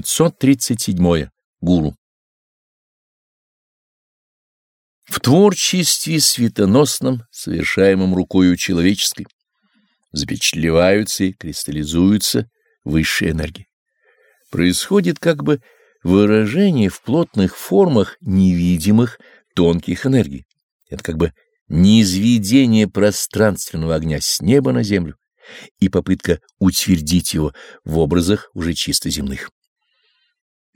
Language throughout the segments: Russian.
537. Гуру. В творчестве светоносном, совершаемом рукою человеческой, запечатлеваются и кристаллизуются высшие энергии. Происходит как бы выражение в плотных формах невидимых тонких энергий. Это как бы низведение пространственного огня с неба на землю и попытка утвердить его в образах уже чисто земных.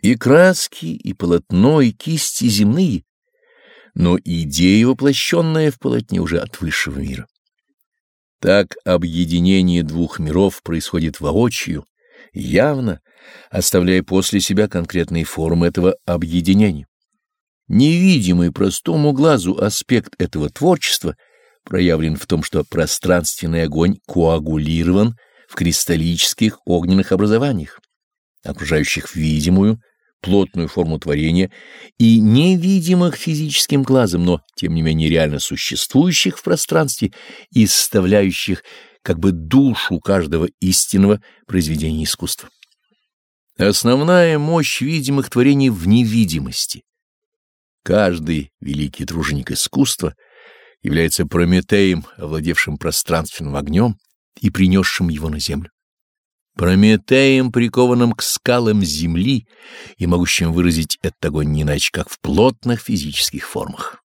И краски, и полотно, и кисти земные, но идея, воплощенная в полотне уже от высшего мира. Так объединение двух миров происходит воочию, явно, оставляя после себя конкретные формы этого объединения. Невидимый простому глазу аспект этого творчества проявлен в том, что пространственный огонь коагулирован в кристаллических огненных образованиях, окружающих видимую, плотную форму творения и невидимых физическим глазом, но тем не менее реально существующих в пространстве и составляющих как бы душу каждого истинного произведения искусства. Основная мощь видимых творений в невидимости. Каждый великий труженик искусства является Прометеем, овладевшим пространственным огнем и принесшим его на землю. Прометеем, прикованным к скалам земли и могущим выразить этот огонь не иначе, как в плотных физических формах.